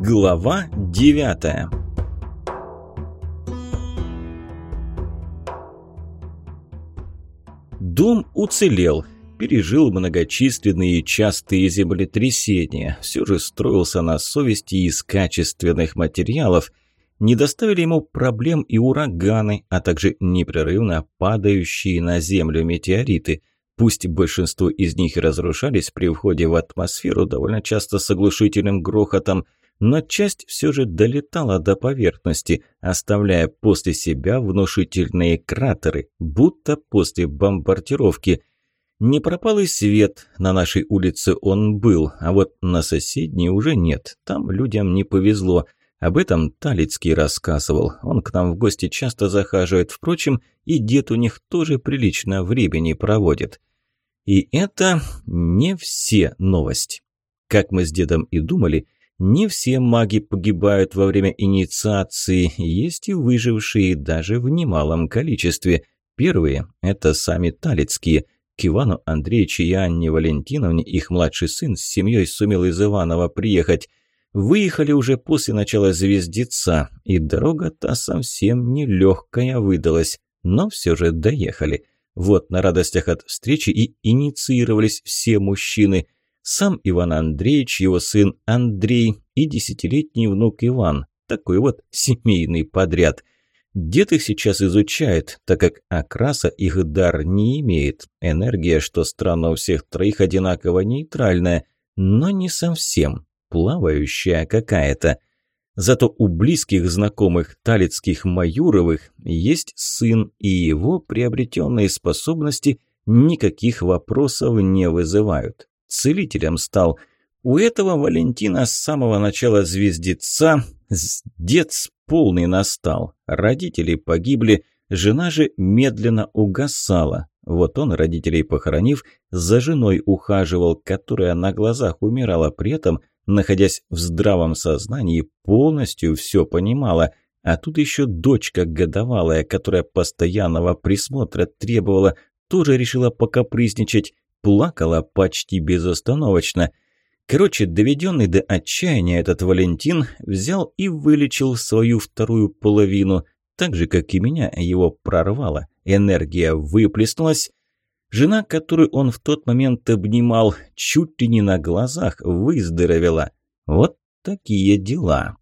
Глава девятая Дом уцелел, пережил многочисленные и частые землетрясения, все же строился на совести из качественных материалов. Не доставили ему проблем и ураганы, а также непрерывно падающие на землю метеориты. Пусть большинство из них разрушались при входе в атмосферу довольно часто с оглушительным грохотом – но часть все же долетала до поверхности, оставляя после себя внушительные кратеры, будто после бомбардировки. Не пропал и свет, на нашей улице он был, а вот на соседней уже нет, там людям не повезло. Об этом Талицкий рассказывал, он к нам в гости часто захаживает, впрочем, и дед у них тоже прилично времени проводит. И это не все новость. Как мы с дедом и думали – не все маги погибают во время инициации, есть и выжившие даже в немалом количестве. Первые – это сами Талицкие. К Ивану Андреевичу и Анне Валентиновне их младший сын с семьей сумел из Иванова приехать. Выехали уже после начала звездеца, и дорога-то совсем нелегкая выдалась, но все же доехали. Вот на радостях от встречи и инициировались все мужчины – сам Иван Андреевич, его сын Андрей и десятилетний внук Иван. Такой вот семейный подряд. Дед их сейчас изучает, так как окраса их дар не имеет. Энергия, что странно, у всех троих одинаково нейтральная, но не совсем, плавающая какая-то. Зато у близких знакомых талицких Маюровых есть сын, и его приобретенные способности никаких вопросов не вызывают целителем стал. У этого Валентина с самого начала звездеца дед полный настал. Родители погибли, жена же медленно угасала. Вот он, родителей похоронив, за женой ухаживал, которая на глазах умирала, при этом, находясь в здравом сознании, полностью все понимала. А тут еще дочка годовалая, которая постоянного присмотра требовала, тоже решила покапризничать плакала почти безостановочно. Короче, доведенный до отчаяния этот Валентин взял и вылечил свою вторую половину, так же, как и меня его прорвало. Энергия выплеснулась. Жена, которую он в тот момент обнимал, чуть ли не на глазах выздоровела. Вот такие дела.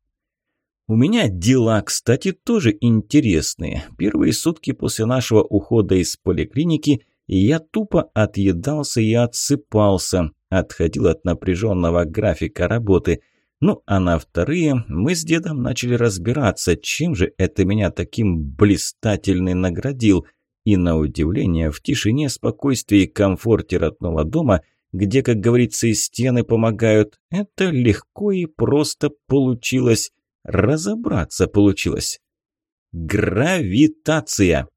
У меня дела, кстати, тоже интересные. Первые сутки после нашего ухода из поликлиники – я тупо отъедался и отсыпался, отходил от напряженного графика работы. Ну, а на вторые мы с дедом начали разбираться, чем же это меня таким блистательный наградил. И на удивление, в тишине, спокойствии и комфорте родного дома, где, как говорится, и стены помогают, это легко и просто получилось. Разобраться получилось. Гравитация.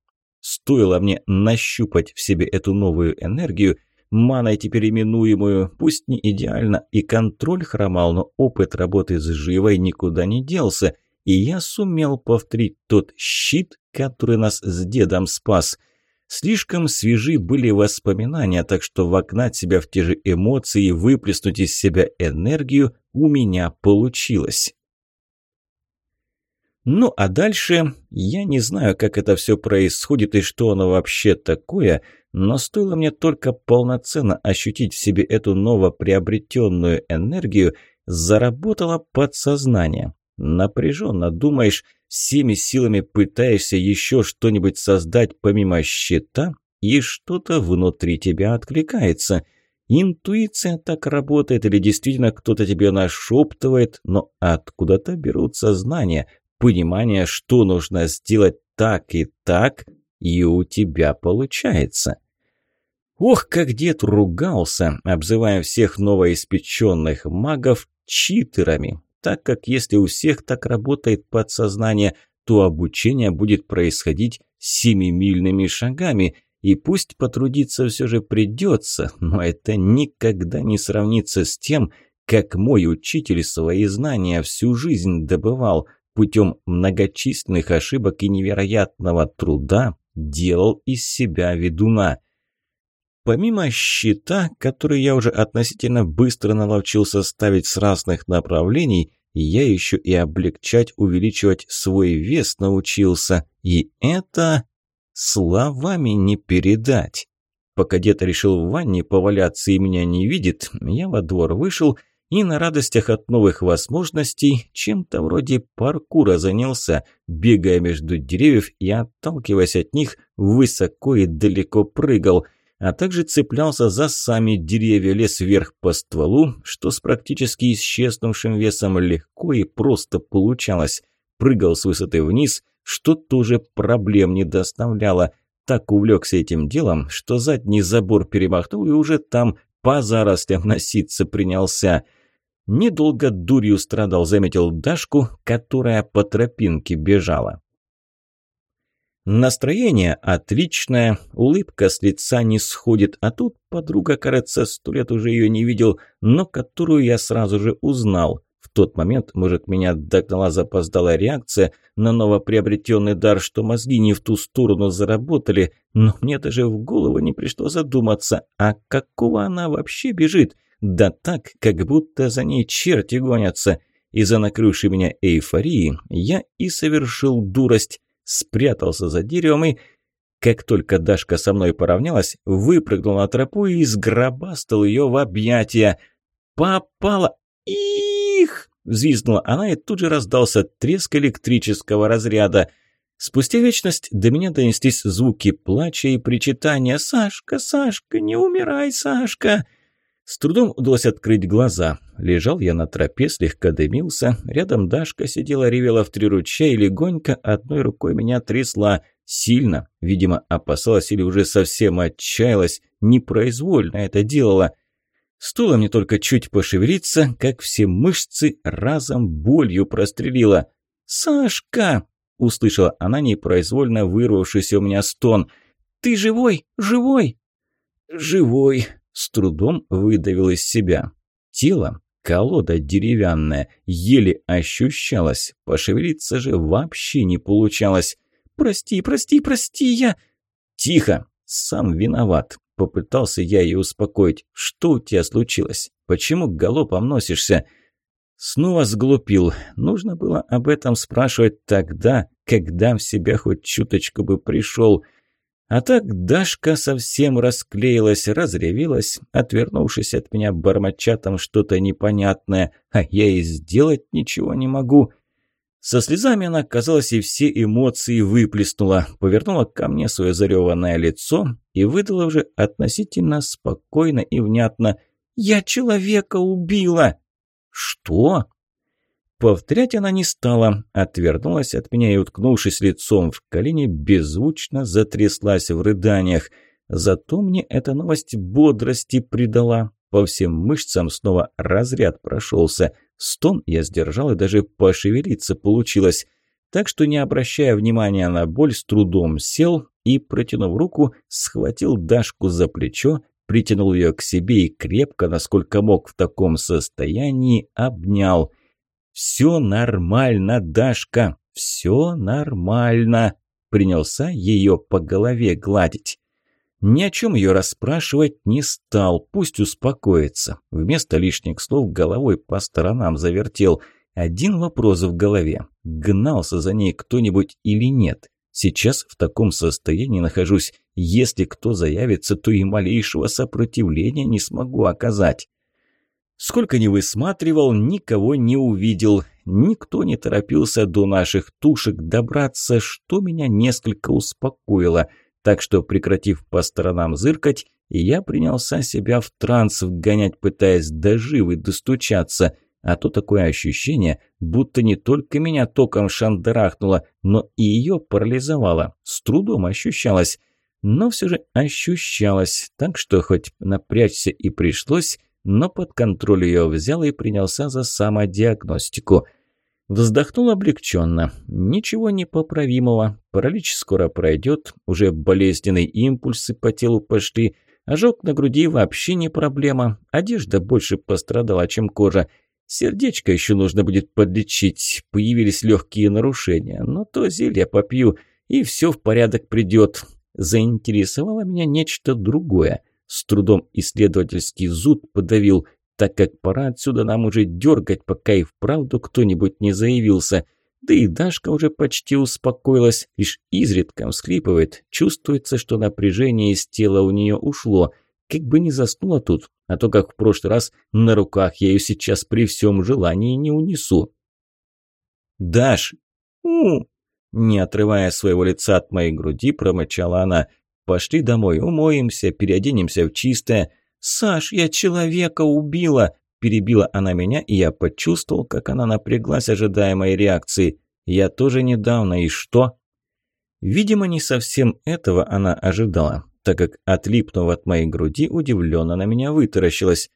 Стоило мне нащупать в себе эту новую энергию, маной теперь именуемую, пусть не идеально, и контроль хромал, но опыт работы с живой никуда не делся, и я сумел повторить тот щит, который нас с дедом спас. Слишком свежи были воспоминания, так что вогнать себя в те же эмоции и выплеснуть из себя энергию у меня получилось. Ну а дальше я не знаю, как это все происходит и что оно вообще такое, но стоило мне только полноценно ощутить в себе эту новоприобретенную энергию, заработало подсознание. Напряженно думаешь, всеми силами пытаешься еще что-нибудь создать помимо щита, и что-то внутри тебя откликается. Интуиция так работает или действительно кто-то тебе нашептывает, но откуда-то берутся знания – понимание, что нужно сделать так и так, и у тебя получается. Ох, как дед ругался, обзывая всех новоиспеченных магов читерами, так как если у всех так работает подсознание, то обучение будет происходить семимильными шагами, и пусть потрудиться все же придется, но это никогда не сравнится с тем, как мой учитель свои знания всю жизнь добывал – путем многочисленных ошибок и невероятного труда делал из себя ведуна. Помимо щита, который я уже относительно быстро наловчился ставить с разных направлений, я еще и облегчать, увеличивать свой вес научился. И это словами не передать. Пока дед решил в ванне поваляться и меня не видит, я во двор вышел и на радостях от новых возможностей чем-то вроде паркура занялся, бегая между деревьев и отталкиваясь от них, высоко и далеко прыгал – а также цеплялся за сами деревья, лес вверх по стволу, что с практически исчезнувшим весом легко и просто получалось. Прыгал с высоты вниз, что тоже проблем не доставляло. Так увлекся этим делом, что задний забор перемахнул и уже там по зарослям носиться принялся. Недолго дурью страдал, заметил Дашку, которая по тропинке бежала. Настроение отличное, улыбка с лица не сходит, а тут подруга, кажется, сто лет уже ее не видел, но которую я сразу же узнал. В тот момент, может, меня догнала запоздалая реакция на новоприобретенный дар, что мозги не в ту сторону заработали, но мне даже в голову не пришло задуматься, а какого она вообще бежит? Да так, как будто за ней черти гонятся. Из-за накрывшей меня эйфории я и совершил дурость спрятался за деревом и, как только Дашка со мной поравнялась, выпрыгнул на тропу и сгробастал ее в объятия. «Попала! Их!» – взвизгнула она, и тут же раздался треск электрического разряда. Спустя вечность до меня донеслись звуки плача и причитания. «Сашка, Сашка, не умирай, Сашка!» С трудом удалось открыть глаза. Лежал я на тропе, слегка дымился. Рядом Дашка сидела, ревела в три ручья и легонько одной рукой меня трясла. Сильно, видимо, опасалась или уже совсем отчаялась. Непроизвольно это делала. Стуло мне только чуть пошевелиться, как все мышцы разом болью прострелила. «Сашка!» – услышала она непроизвольно вырвавшийся у меня стон. «Ты живой? Живой?» «Живой!» С трудом выдавил из себя. Тело, колода деревянная, еле ощущалось. Пошевелиться же вообще не получалось. «Прости, прости, прости, я...» «Тихо! Сам виноват!» Попытался я ее успокоить. «Что у тебя случилось? Почему галопом носишься?» Снова сглупил. Нужно было об этом спрашивать тогда, когда в себя хоть чуточку бы пришел. А так Дашка совсем расклеилась, разревелась, отвернувшись от меня бормоча там что-то непонятное, а я и сделать ничего не могу. Со слезами она, казалось, и все эмоции выплеснула, повернула ко мне свое зареванное лицо и выдала уже относительно спокойно и внятно «Я человека убила!» «Что?» Повторять она не стала, отвернулась от меня и, уткнувшись лицом в колени, беззвучно затряслась в рыданиях. Зато мне эта новость бодрости придала. По всем мышцам снова разряд прошелся. Стон я сдержал и даже пошевелиться получилось. Так что, не обращая внимания на боль, с трудом сел и, протянув руку, схватил Дашку за плечо, притянул ее к себе и крепко, насколько мог в таком состоянии, обнял – «Все нормально, Дашка, все нормально», – принялся ее по голове гладить. Ни о чем ее расспрашивать не стал, пусть успокоится. Вместо лишних слов головой по сторонам завертел. Один вопрос в голове. Гнался за ней кто-нибудь или нет? Сейчас в таком состоянии нахожусь. Если кто заявится, то и малейшего сопротивления не смогу оказать. Сколько ни высматривал, никого не увидел. Никто не торопился до наших тушек добраться, что меня несколько успокоило. Так что, прекратив по сторонам зыркать, я принялся себя в транс вгонять, пытаясь до живы достучаться. А то такое ощущение, будто не только меня током шандарахнуло, но и ее парализовало. С трудом ощущалось. Но все же ощущалось, так что хоть напрячься и пришлось, но под контроль ее взял и принялся за самодиагностику. Вздохнул облегченно. Ничего непоправимого. Паралич скоро пройдет, уже болезненные импульсы по телу пошли. Ожог на груди вообще не проблема. Одежда больше пострадала, чем кожа. Сердечко еще нужно будет подлечить. Появились легкие нарушения. Но то зелье попью, и все в порядок придет. Заинтересовало меня нечто другое. С трудом исследовательский зуд подавил. так как пора отсюда нам уже дергать, пока и вправду кто-нибудь не заявился. Да и Дашка уже почти успокоилась, лишь изредка всхлипывает. Чувствуется, что напряжение из тела у нее ушло. Как бы не заснула тут, а то, как в прошлый раз, на руках я ее сейчас при всем желании не унесу. «Даш!» «У!» Не отрывая своего лица от моей груди, промычала она. «Пошли домой, умоемся, переоденемся в чистое». «Саш, я человека убила!» Перебила она меня, и я почувствовал, как она напряглась, ожидая моей реакции. «Я тоже недавно, и что?» Видимо, не совсем этого она ожидала, так как, отлипнув от моей груди, удивленно на меня вытаращилась.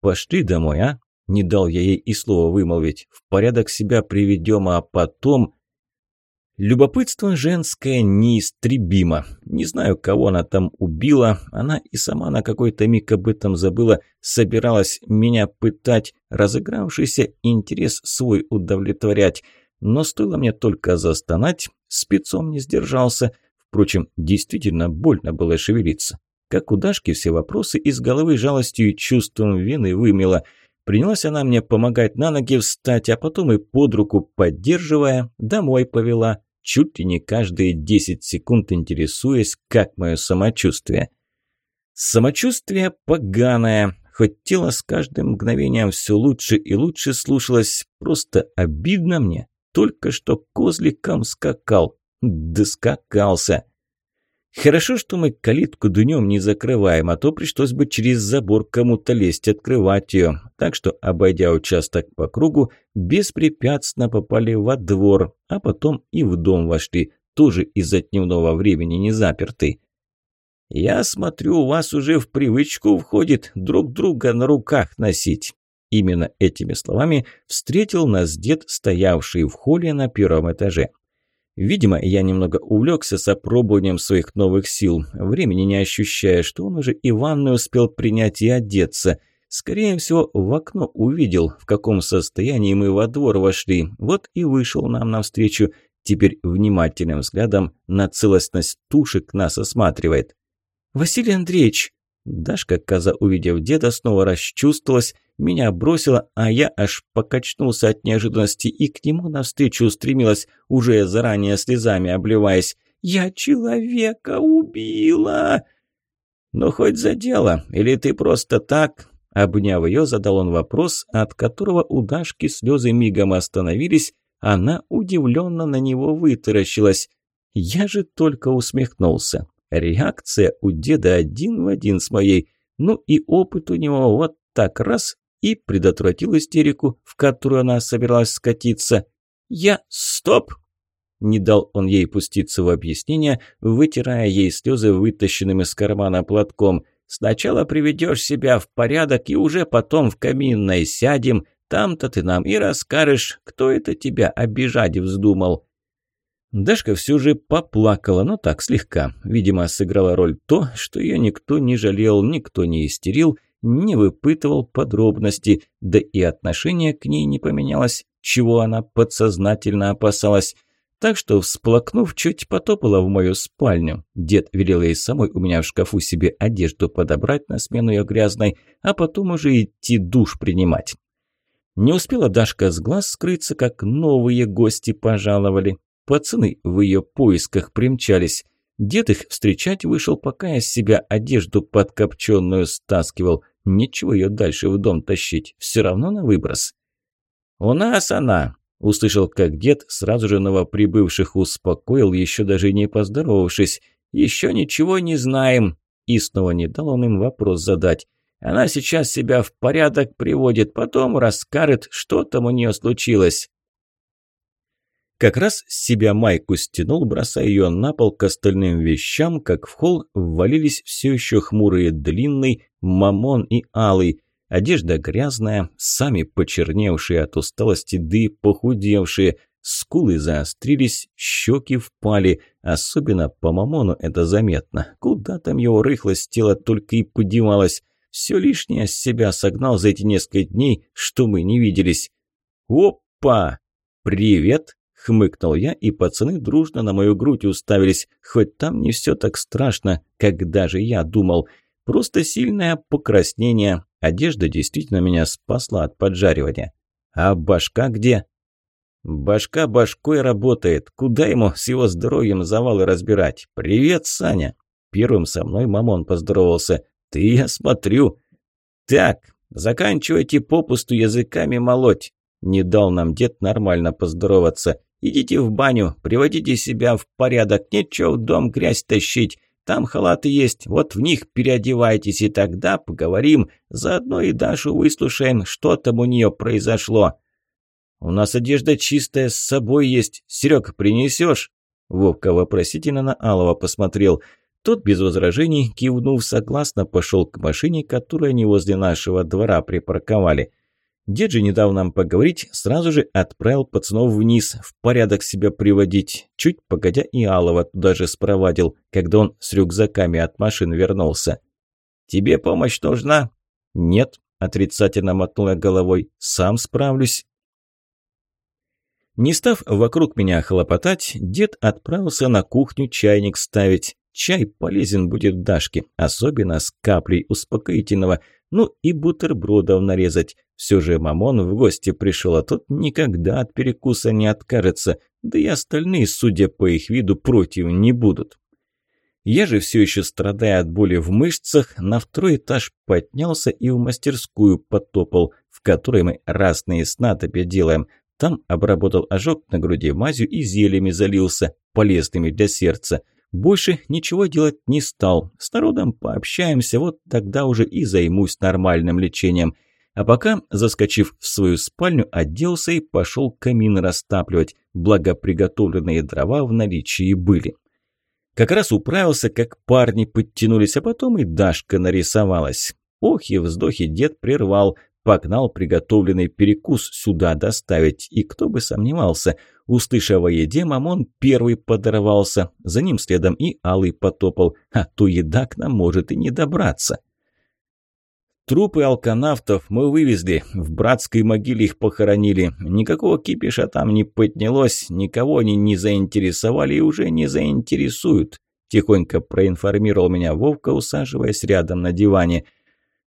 «Пошли домой, а?» Не дал я ей и слова вымолвить. «В порядок себя приведем, а потом...» Любопытство женское неистребимо. Не знаю, кого она там убила. Она и сама на какой-то миг об этом забыла. Собиралась меня пытать, разыгравшийся интерес свой удовлетворять. Но стоило мне только застонать, спецом не сдержался. Впрочем, действительно больно было шевелиться. Как у Дашки все вопросы из головы жалостью и чувством вины вымела. Принялась она мне помогать на ноги встать, а потом и под руку, поддерживая, домой повела чуть ли не каждые 10 секунд интересуясь, как мое самочувствие. Самочувствие поганое, хоть тело с каждым мгновением все лучше и лучше слушалось, просто обидно мне. Только что козликом скакал, да скакался. Хорошо, что мы калитку днем не закрываем, а то пришлось бы через забор кому-то лезть, открывать ее. Так что, обойдя участок по кругу, беспрепятственно попали во двор, а потом и в дом вошли, тоже из-за дневного времени не запертый. «Я смотрю, у вас уже в привычку входит друг друга на руках носить». Именно этими словами встретил нас дед, стоявший в холле на первом этаже. Видимо, я немного увлекся с опробованием своих новых сил, времени не ощущая, что он уже и ванную успел принять и одеться. Скорее всего, в окно увидел, в каком состоянии мы во двор вошли, вот и вышел нам навстречу. Теперь внимательным взглядом на целостность тушек нас осматривает. «Василий Андреевич!» Дашка, коза, увидев деда, снова расчувствовалась, меня бросила, а я аж покачнулся от неожиданности и к нему навстречу устремилась, уже заранее слезами обливаясь. «Я человека убила!» «Ну, хоть за дело, или ты просто так?» Обняв ее, задал он вопрос, от которого у Дашки слезы мигом остановились, она удивленно на него вытаращилась. Я же только усмехнулся. Реакция у деда один в один с моей. Ну и опыт у него вот так раз и предотвратил истерику, в которую она собиралась скатиться. «Я... Стоп!» Не дал он ей пуститься в объяснение, вытирая ей слезы вытащенным из кармана платком. «Сначала приведешь себя в порядок и уже потом в каминной сядем. Там-то ты нам и расскажешь, кто это тебя обижать вздумал». Дашка все же поплакала, но так слегка. Видимо, сыграла роль то, что ее никто не жалел, никто не истерил, не выпытывал подробности, да и отношение к ней не поменялось, чего она подсознательно опасалась. Так что, всплакнув, чуть потопала в мою спальню. Дед велел ей самой у меня в шкафу себе одежду подобрать на смену ее грязной, а потом уже идти душ принимать. Не успела Дашка с глаз скрыться, как новые гости пожаловали. Пацаны в ее поисках примчались. Дед их встречать вышел, пока я с себя одежду подкопченную стаскивал. Нечего ее дальше в дом тащить, все равно на выброс. «У нас она!» – услышал, как дед сразу же новоприбывших успокоил, еще даже не поздоровавшись. «Еще ничего не знаем!» И снова не дал он им вопрос задать. «Она сейчас себя в порядок приводит, потом расскажет, что там у нее случилось». Как раз с себя майку стянул, бросая ее на пол к остальным вещам, как в холл ввалились все еще хмурые длинный, мамон и алый. Одежда грязная, сами почерневшие от усталости, да и похудевшие. Скулы заострились, щеки впали. Особенно по мамону это заметно. Куда там его рыхлость тела только и подевалась. Все лишнее с себя согнал за эти несколько дней, что мы не виделись. «Опа! Привет!» Хмыкнул я, и пацаны дружно на мою грудь уставились, хоть там не все так страшно, как даже я думал. Просто сильное покраснение, Одежда действительно меня спасла от поджаривания. А башка где? Башка башкой работает. Куда ему с его здоровьем завалы разбирать? Привет, Саня. Первым со мной мамон поздоровался. Ты, я смотрю. Так, заканчивайте попусту языками молоть. Не дал нам дед нормально поздороваться. Идите в баню, приводите себя в порядок, нечего в дом грязь тащить. Там халаты есть, вот в них переодевайтесь, и тогда поговорим. Заодно и Дашу выслушаем, что там у нее произошло. У нас одежда чистая, с собой есть. Серег, принесешь? Вовка вопросительно на Алова посмотрел. Тот без возражений, кивнув согласно, пошел к машине, которую они возле нашего двора припарковали. Дед же, не дав нам поговорить, сразу же отправил пацанов вниз, в порядок себя приводить. Чуть погодя и Алова туда же спровадил, когда он с рюкзаками от машин вернулся. «Тебе помощь нужна?» «Нет», – отрицательно мотнула головой, – «сам справлюсь». Не став вокруг меня хлопотать, дед отправился на кухню чайник ставить. Чай полезен будет Дашке, особенно с каплей успокоительного. Ну и бутербродов нарезать. Все же Мамон в гости пришел, а тот никогда от перекуса не откажется. Да и остальные, судя по их виду, против не будут. Я же все еще страдая от боли в мышцах, на второй этаж поднялся и в мастерскую потопал, в которой мы разные снадобья делаем. Там обработал ожог на груди мазью и зельями залился, полезными для сердца. Больше ничего делать не стал. С народом пообщаемся, вот тогда уже и займусь нормальным лечением. А пока, заскочив в свою спальню, оделся и пошел камин растапливать, благо приготовленные дрова в наличии были. Как раз управился, как парни подтянулись, а потом и Дашка нарисовалась. Ох и вздохи дед прервал, погнал приготовленный перекус сюда доставить. И кто бы сомневался, услышав о еде, Мамон первый подорвался, за ним следом и Алый потопал, а то еда к нам может и не добраться. Трупы алканавтов мы вывезли, в братской могиле их похоронили. Никакого кипиша там не поднялось, никого они не заинтересовали и уже не заинтересуют. Тихонько проинформировал меня Вовка, усаживаясь рядом на диване.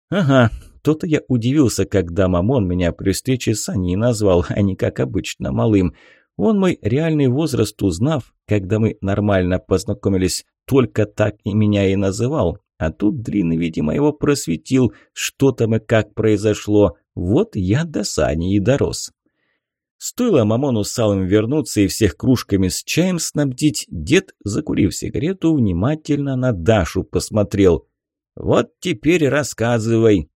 «Ага, то-то я удивился, когда Мамон меня при встрече с Аней назвал, а не как обычно малым. Он мой реальный возраст узнав, когда мы нормально познакомились, только так и меня и называл. А тут Дрин, видимо, его просветил, что там и как произошло. Вот я до Сани и дорос. Стоило Мамону с Алым вернуться и всех кружками с чаем снабдить, дед, закурив сигарету, внимательно на Дашу посмотрел. «Вот теперь рассказывай»,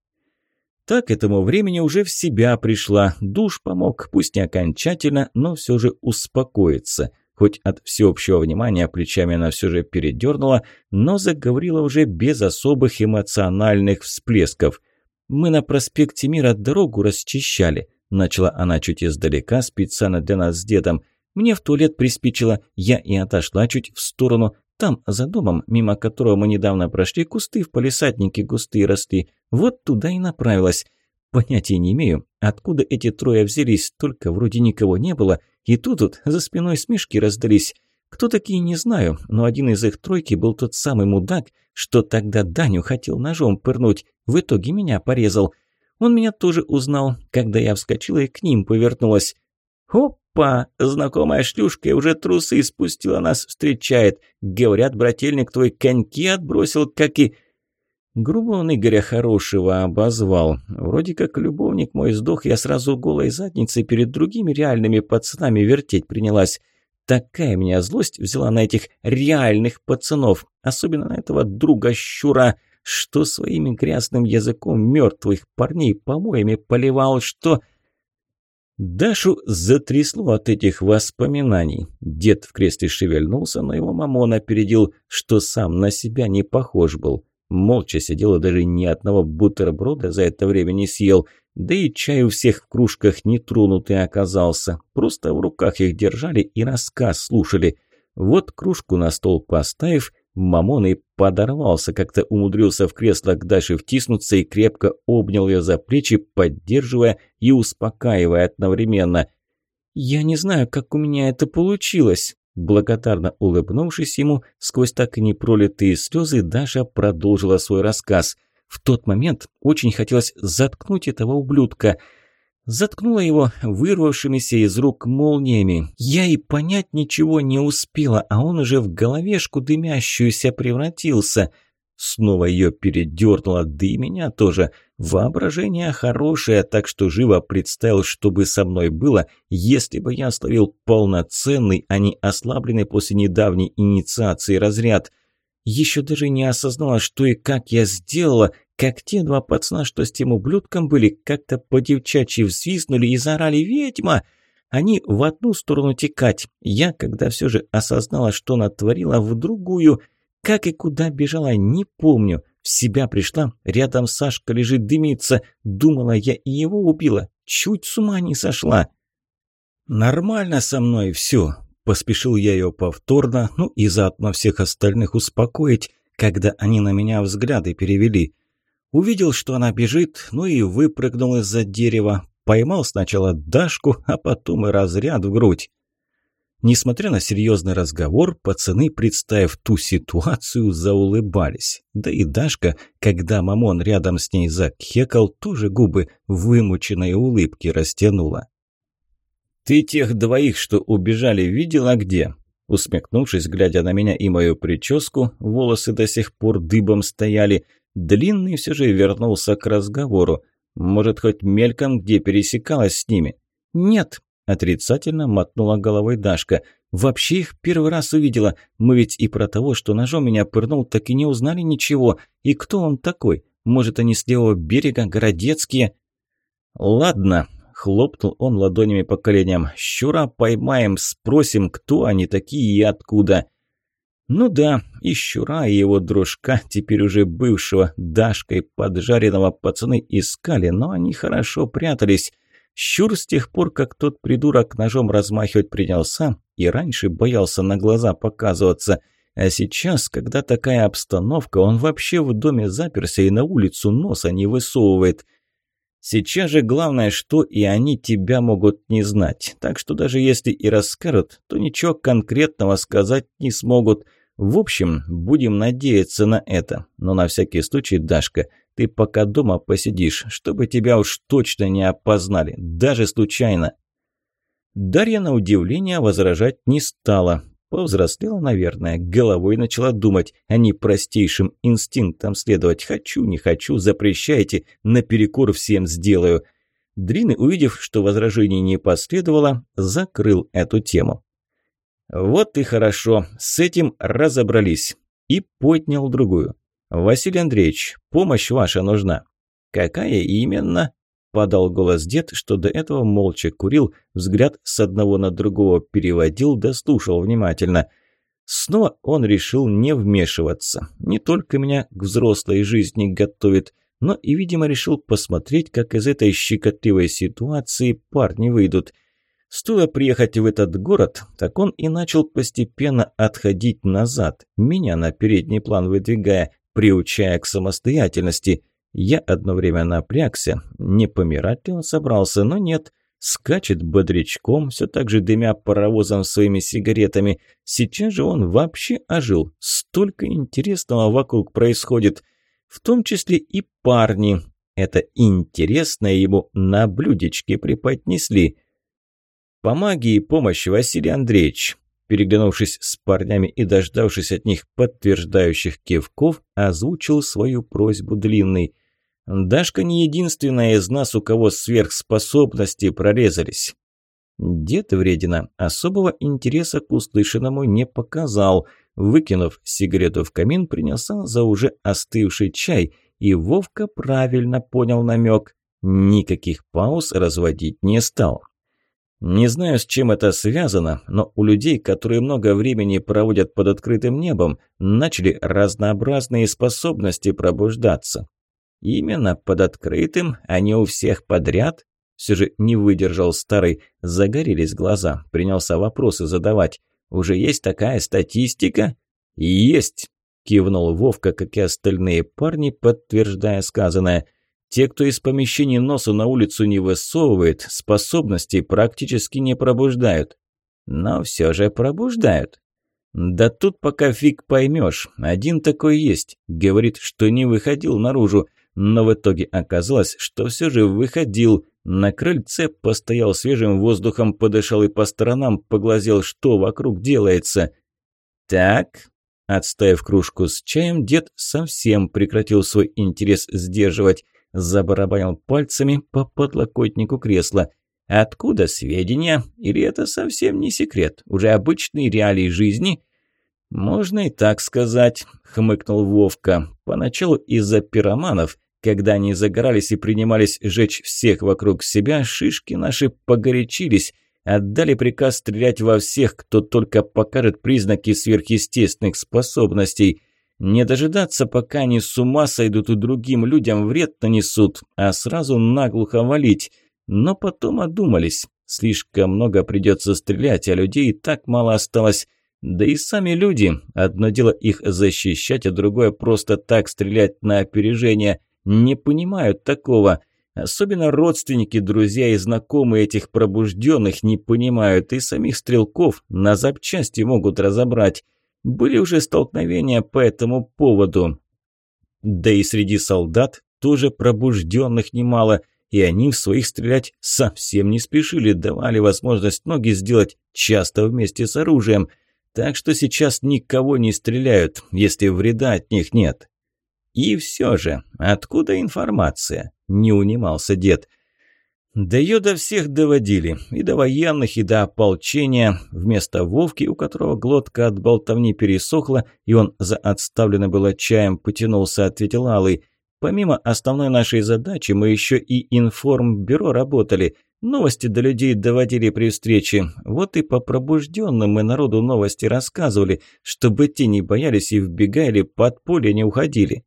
так этому времени уже в себя пришла, душ помог, пусть не окончательно, но все же успокоиться. Хоть от всеобщего внимания плечами она все же передернула, но заговорила уже без особых эмоциональных всплесков. «Мы на проспекте Мира дорогу расчищали», – начала она чуть издалека, специально для нас с дедом. «Мне в туалет приспичило, я и отошла чуть в сторону, там, за домом, мимо которого мы недавно прошли, кусты в палисаднике густые росли. Вот туда и направилась. Понятия не имею, откуда эти трое взялись, только вроде никого не было. И тут тут за спиной смешки раздались. Кто такие, не знаю, но один из их тройки был тот самый мудак, что тогда Даню хотел ножом пырнуть. В итоге меня порезал. Он меня тоже узнал, когда я вскочила и к ним повернулась. «Опа! Знакомая шлюшка уже трусы спустила нас встречает. Говорят, брательник твой коньки отбросил, как и...» Грубо он Игоря Хорошего обозвал. Вроде как любовник мой сдох, я сразу голой задницей перед другими реальными пацанами вертеть принялась. Такая меня злость взяла на этих реальных пацанов, особенно на этого друга Щура, что своими грязным языком мертвых парней помоями поливал, что... Дашу затрясло от этих воспоминаний. Дед в кресле шевельнулся, но его мамон опередил, что сам на себя не похож был. Молча сидел и даже ни одного бутерброда за это время не съел, да и чай у всех в кружках нетронутый оказался. Просто в руках их держали и рассказ слушали. Вот кружку на стол поставив, Мамон и подорвался, как-то умудрился в кресло к Даше втиснуться и крепко обнял ее за плечи, поддерживая и успокаивая одновременно. «Я не знаю, как у меня это получилось», Благодарно улыбнувшись ему, сквозь так и не пролитые слезы, Даша продолжила свой рассказ. В тот момент очень хотелось заткнуть этого ублюдка. Заткнула его вырвавшимися из рук молниями. Я и понять ничего не успела, а он уже в головешку дымящуюся превратился – Снова ее передернуло, да и меня тоже. Воображение хорошее, так что живо представил, что бы со мной было, если бы я словил полноценный, а не ослабленный после недавней инициации разряд. Еще даже не осознала, что и как я сделала, как те два пацана, что с тем ублюдком были, как-то по-девчачьи взвизнули и заорали «Ведьма!» Они в одну сторону текать. Я, когда все же осознала, что натворила, в другую – как и куда бежала, не помню. В себя пришла, рядом Сашка лежит дымится. Думала, я и его убила. Чуть с ума не сошла. «Нормально со мной все», – поспешил я ее повторно, ну и заодно всех остальных успокоить, когда они на меня взгляды перевели. Увидел, что она бежит, ну и выпрыгнул из-за дерева. Поймал сначала Дашку, а потом и разряд в грудь. Несмотря на серьезный разговор, пацаны, представив ту ситуацию, заулыбались. Да и Дашка, когда Мамон рядом с ней закхекал, тоже губы вымученной улыбки растянула. «Ты тех двоих, что убежали, видела где?» Усмехнувшись, глядя на меня и мою прическу, волосы до сих пор дыбом стояли. Длинный все же вернулся к разговору. Может, хоть мельком где пересекалась с ними? «Нет», Отрицательно мотнула головой Дашка. «Вообще их первый раз увидела. Мы ведь и про того, что ножом меня пырнул, так и не узнали ничего. И кто он такой? Может, они с левого берега, городецкие?» «Ладно», – хлопнул он ладонями по коленям. «Щура поймаем, спросим, кто они такие и откуда». Ну да, и Щура, и его дружка, теперь уже бывшего Дашкой поджаренного пацаны искали, но они хорошо прятались. Щур с тех пор, как тот придурок ножом размахивать принялся, и раньше боялся на глаза показываться. А сейчас, когда такая обстановка, он вообще в доме заперся и на улицу носа не высовывает. Сейчас же главное, что и они тебя могут не знать. Так что даже если и расскажут, то ничего конкретного сказать не смогут. В общем, будем надеяться на это. Но на всякий случай, Дашка, ты пока дома посидишь, чтобы тебя уж точно не опознали, даже случайно». Дарья на удивление возражать не стала. Повзрослела, наверное, головой начала думать, а не простейшим инстинктам следовать. «Хочу, не хочу, запрещайте, наперекор всем сделаю». Дрины, увидев, что возражений не последовало, закрыл эту тему. «Вот и хорошо, с этим разобрались». И поднял другую. «Василий Андреевич, помощь ваша нужна». «Какая именно?» – подал голос дед, что до этого молча курил, взгляд с одного на другого переводил, дослушал внимательно. Снова он решил не вмешиваться. Не только меня к взрослой жизни готовит, но и, видимо, решил посмотреть, как из этой щекотливой ситуации парни выйдут – Стоило приехать в этот город, так он и начал постепенно отходить назад, меня на передний план выдвигая, приучая к самостоятельности. Я одно время напрягся, не помирать ли он собрался, но нет. Скачет бодрячком, все так же дымя паровозом своими сигаретами. Сейчас же он вообще ожил. Столько интересного вокруг происходит. В том числе и парни. Это интересное ему на блюдечке преподнесли. «По магии помощь, Василий Андреевич!» Переглянувшись с парнями и дождавшись от них подтверждающих кивков, озвучил свою просьбу длинный. «Дашка не единственная из нас, у кого сверхспособности прорезались». Дед Вредина особого интереса к услышанному не показал. Выкинув сигарету в камин, принялся за уже остывший чай, и Вовка правильно понял намек. Никаких пауз разводить не стал. Не знаю, с чем это связано, но у людей, которые много времени проводят под открытым небом, начали разнообразные способности пробуждаться. Именно под открытым, а не у всех подряд? Все же не выдержал старый, загорелись глаза, принялся вопросы задавать. Уже есть такая статистика? Есть, кивнул Вовка, как и остальные парни, подтверждая сказанное – те, кто из помещений носу на улицу не высовывает, способностей практически не пробуждают. Но все же пробуждают. Да тут пока фиг поймешь. Один такой есть. Говорит, что не выходил наружу. но в итоге оказалось, что все же выходил. На крыльце постоял свежим воздухом, подышал и по сторонам поглазел, что вокруг делается. «Так», Отставив кружку с чаем, дед совсем прекратил свой интерес сдерживать. Забарабанил пальцами по подлокотнику кресла. Откуда сведения? Или это совсем не секрет? Уже обычные реалии жизни? Можно и так сказать, хмыкнул Вовка. Поначалу из-за пироманов, когда они загорались и принимались жечь всех вокруг себя, шишки наши погорячились – Отдали приказ стрелять во всех, кто только покажет признаки сверхъестественных способностей. Не дожидаться, пока они с ума сойдут и другим людям вред нанесут, а сразу наглухо валить. Но потом одумались. Слишком много придется стрелять, а людей так мало осталось. Да и сами люди. Одно дело их защищать, а другое просто так стрелять на опережение. Не понимают такого. Особенно родственники, друзья и знакомые этих пробужденных не понимают, и самих стрелков на запчасти могут разобрать. Были уже столкновения по этому поводу. Да и среди солдат тоже пробужденных немало, и они в своих стрелять совсем не спешили, давали возможность ноги сделать часто вместе с оружием. Так что сейчас никого не стреляют, если вреда от них нет. И все же, откуда информация? Не унимался дед. Да ее до всех доводили, и до военных, и до ополчения. Вместо Вовки, у которого глотка от болтовни пересохла, и он за отставлено было чаем потянулся, ответил Алый. Помимо основной нашей задачи, мы еще и информбюро работали. Новости до людей доводили при встрече. Вот и по пробужденным мы народу новости рассказывали, чтобы те не боялись и вбегали, под поле не уходили.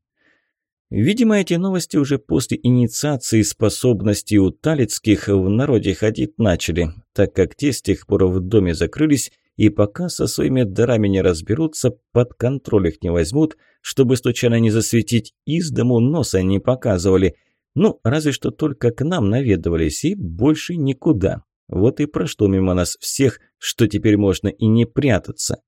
Видимо, эти новости уже после инициации способностей у Талицких в народе ходить начали, так как те с тех пор в доме закрылись и пока со своими дарами не разберутся, под контроль их не возьмут, чтобы случайно не засветить, из дому носа не показывали. Ну, разве что только к нам наведывались и больше никуда. Вот и прошло мимо нас всех, что теперь можно и не прятаться.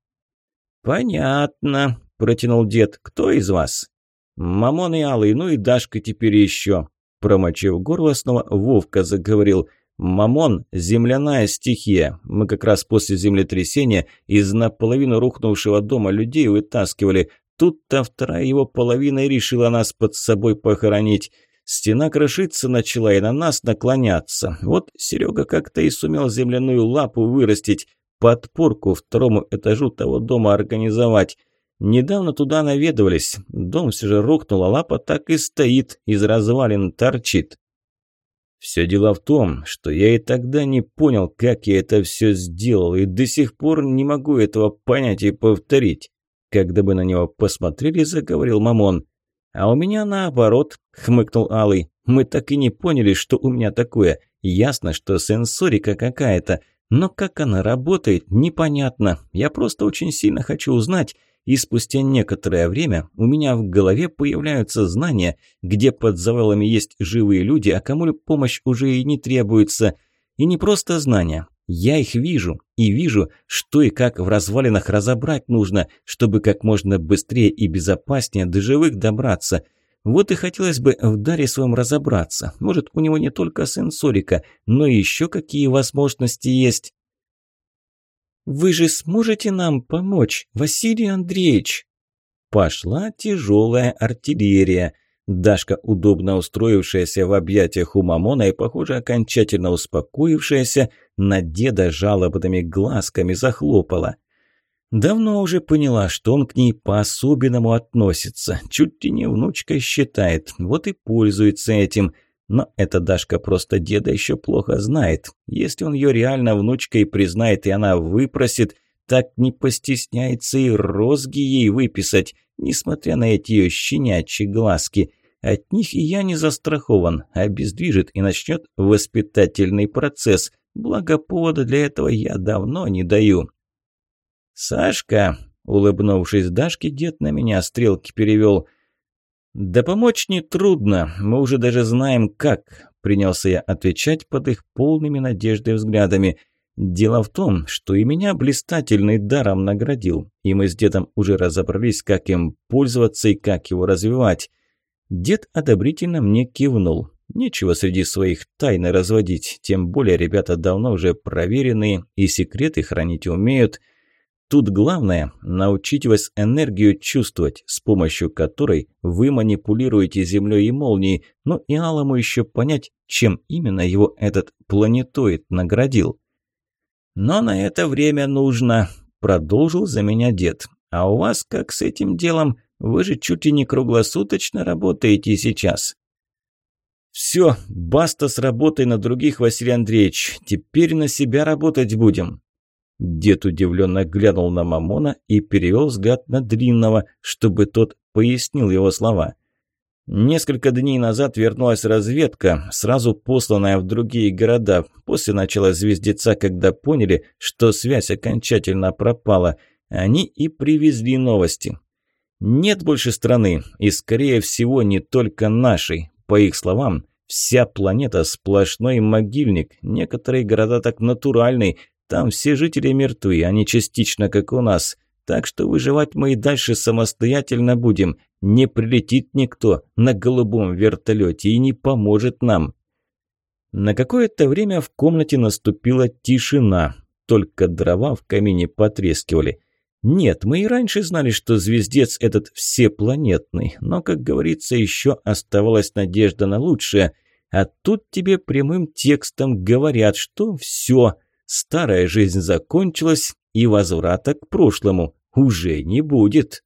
«Понятно», – протянул дед. «Кто из вас?» «Мамон и Алый, ну и Дашка теперь еще!» Промочив горло, снова Вовка заговорил. «Мамон – земляная стихия. Мы как раз после землетрясения из наполовину рухнувшего дома людей вытаскивали. Тут-то вторая его половина и решила нас под собой похоронить. Стена крошиться начала и на нас наклоняться. Вот Серега как-то и сумел земляную лапу вырастить, подпорку второму этажу того дома организовать». Недавно туда наведывались. Дом все же рухнул, а лапа так и стоит, из развалин торчит. Все дело в том, что я и тогда не понял, как я это все сделал, и до сих пор не могу этого понять и повторить. Когда бы на него посмотрели, заговорил Мамон. А у меня наоборот, хмыкнул Алый. Мы так и не поняли, что у меня такое. Ясно, что сенсорика какая-то, но как она работает, непонятно. Я просто очень сильно хочу узнать, и спустя некоторое время у меня в голове появляются знания, где под завалами есть живые люди, а кому помощь уже и не требуется. И не просто знания. Я их вижу, и вижу, что и как в развалинах разобрать нужно, чтобы как можно быстрее и безопаснее до живых добраться. Вот и хотелось бы в даре своем разобраться. Может, у него не только сенсорика, но еще какие возможности есть. Вы же сможете нам помочь, Василий Андреевич?» Пошла тяжелая артиллерия. Дашка, удобно устроившаяся в объятиях у Мамона и, похоже, окончательно успокоившаяся, на деда жалобными глазками захлопала. Давно уже поняла, что он к ней по-особенному относится, чуть ли не внучкой считает, вот и пользуется этим – но эта Дашка просто деда еще плохо знает. Если он ее реально внучкой признает и она выпросит, так не постесняется и розги ей выписать, несмотря на эти ее щенячьи глазки. От них и я не застрахован, обездвижит и начнет воспитательный процесс. Благо повода для этого я давно не даю. «Сашка», — улыбнувшись Дашке, дед на меня стрелки перевел — «Да помочь нетрудно, мы уже даже знаем как», – принялся я отвечать под их полными надеждой взглядами. «Дело в том, что и меня блистательный даром наградил, и мы с дедом уже разобрались, как им пользоваться и как его развивать». Дед одобрительно мне кивнул. Нечего среди своих тайн разводить, тем более ребята давно уже проверенные и секреты хранить умеют. Тут главное – научить вас энергию чувствовать, с помощью которой вы манипулируете Землей и молнией, но и Алому еще понять, чем именно его этот планетоид наградил. «Но на это время нужно», – продолжил за меня дед. «А у вас как с этим делом? Вы же чуть ли не круглосуточно работаете сейчас». «Все, баста с работой на других, Василий Андреевич. Теперь на себя работать будем». Дед удивленно глянул на Мамона и перевел взгляд на Длинного, чтобы тот пояснил его слова. Несколько дней назад вернулась разведка, сразу посланная в другие города, после начала звездеца, когда поняли, что связь окончательно пропала. Они и привезли новости. Нет больше страны, и скорее всего не только нашей. По их словам, вся планета сплошной могильник. Некоторые города так натуральные. Там все жители мертвы, а не частично, как у нас. Так что выживать мы и дальше самостоятельно будем. Не прилетит никто на голубом вертолете и не поможет нам. На какое-то время в комнате наступила тишина. Только дрова в камине потрескивали. Нет, мы и раньше знали, что звездец этот всепланетный, но, как говорится, еще оставалась надежда на лучшее. А тут тебе прямым текстом говорят, что все, старая жизнь закончилась и возврата к прошлому уже не будет.